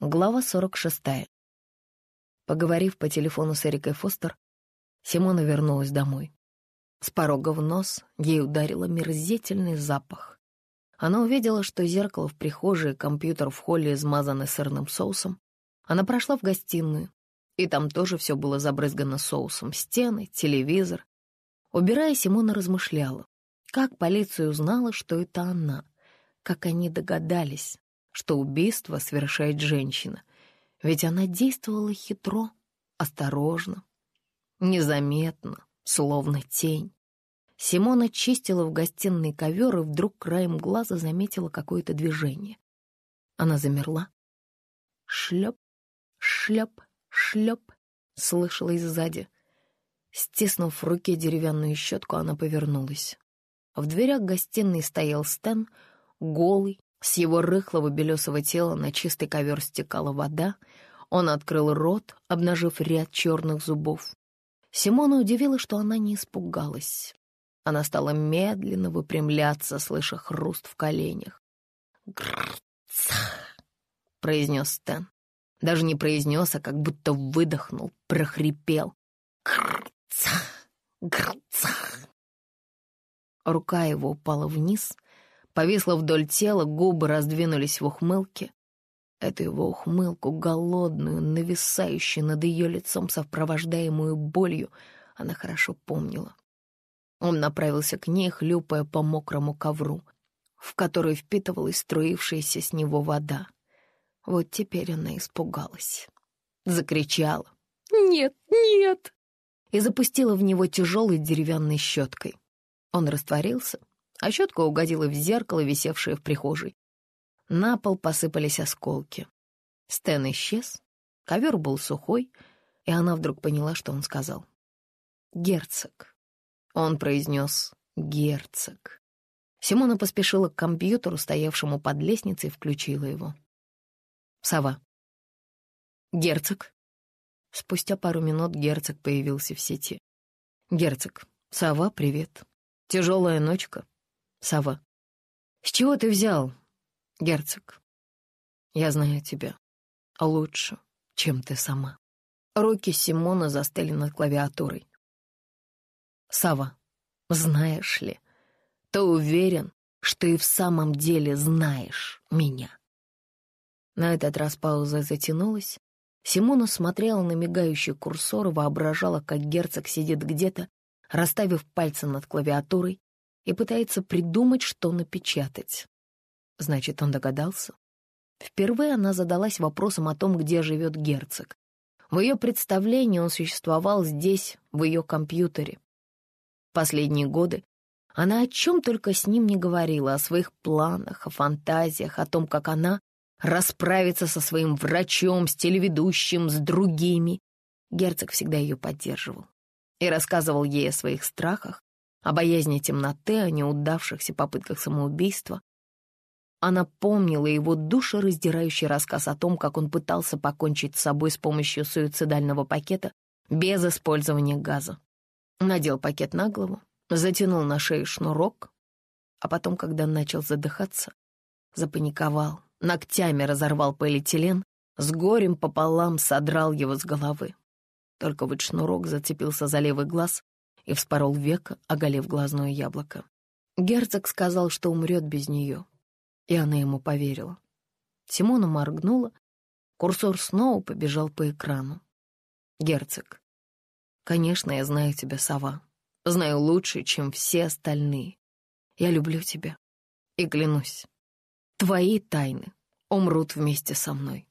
Глава 46. Поговорив по телефону с Эрикой Фостер, Симона вернулась домой. С порога в нос ей ударило мерзительный запах. Она увидела, что зеркало в прихожей и компьютер в холле измазаны сырным соусом. Она прошла в гостиную, и там тоже все было забрызгано соусом. Стены, телевизор. Убирая, Симона размышляла, как полиция узнала, что это она, как они догадались, что убийство совершает женщина, ведь она действовала хитро, осторожно, незаметно, словно тень. Симона чистила в гостиной ковер и вдруг краем глаза заметила какое-то движение. Она замерла. Шлеп, шлеп, шлеп, слышалось сзади. Стиснув в руке деревянную щетку, она повернулась. В дверях гостиной стоял Стэн, голый, с его рыхлого белесого тела на чистый ковер стекала вода. Он открыл рот, обнажив ряд черных зубов. Симона удивила, что она не испугалась. Она стала медленно выпрямляться, слыша хруст в коленях. «Гррца!» — произнес Стэн. Даже не произнес, а как будто выдохнул, прохрипел. «Гррца! Гррца!» Рука его упала вниз — повисла вдоль тела, губы раздвинулись в ухмылке. Эту его ухмылку, голодную, нависающую над ее лицом, сопровождаемую болью, она хорошо помнила. Он направился к ней, хлюпая по мокрому ковру, в который впитывалась струившаяся с него вода. Вот теперь она испугалась. Закричала «Нет, нет!» и запустила в него тяжелой деревянной щеткой. Он растворился, а щетка угодила в зеркало, висевшее в прихожей. На пол посыпались осколки. Стэн исчез, ковер был сухой, и она вдруг поняла, что он сказал. «Герцог». Он произнес «герцог». Симона поспешила к компьютеру, стоявшему под лестницей, и включила его. «Сова». «Герцог». Спустя пару минут герцог появился в сети. «Герцог, сова, привет. Тяжелая ночка. Сава. «С чего ты взял, герцог?» «Я знаю тебя лучше, чем ты сама». Руки Симона застыли над клавиатурой. Сава, знаешь ли, ты уверен, что и в самом деле знаешь меня?» На этот раз пауза затянулась. Симона смотрела на мигающий курсор и воображала, как герцог сидит где-то, расставив пальцы над клавиатурой, и пытается придумать, что напечатать. Значит, он догадался? Впервые она задалась вопросом о том, где живет герцог. В ее представлении он существовал здесь, в ее компьютере. Последние годы она о чем только с ним не говорила, о своих планах, о фантазиях, о том, как она расправится со своим врачом, с телеведущим, с другими. Герцог всегда ее поддерживал и рассказывал ей о своих страхах, о боязни темноты, о неудавшихся попытках самоубийства. Она помнила его душераздирающий рассказ о том, как он пытался покончить с собой с помощью суицидального пакета без использования газа. Надел пакет на голову, затянул на шею шнурок, а потом, когда начал задыхаться, запаниковал, ногтями разорвал полиэтилен, с горем пополам содрал его с головы. Только вот шнурок зацепился за левый глаз, и вспорол века, оголив глазное яблоко. Герцог сказал, что умрет без нее, и она ему поверила. Симона моргнула, курсор снова побежал по экрану. «Герцог, конечно, я знаю тебя, сова, знаю лучше, чем все остальные. Я люблю тебя и клянусь, твои тайны умрут вместе со мной.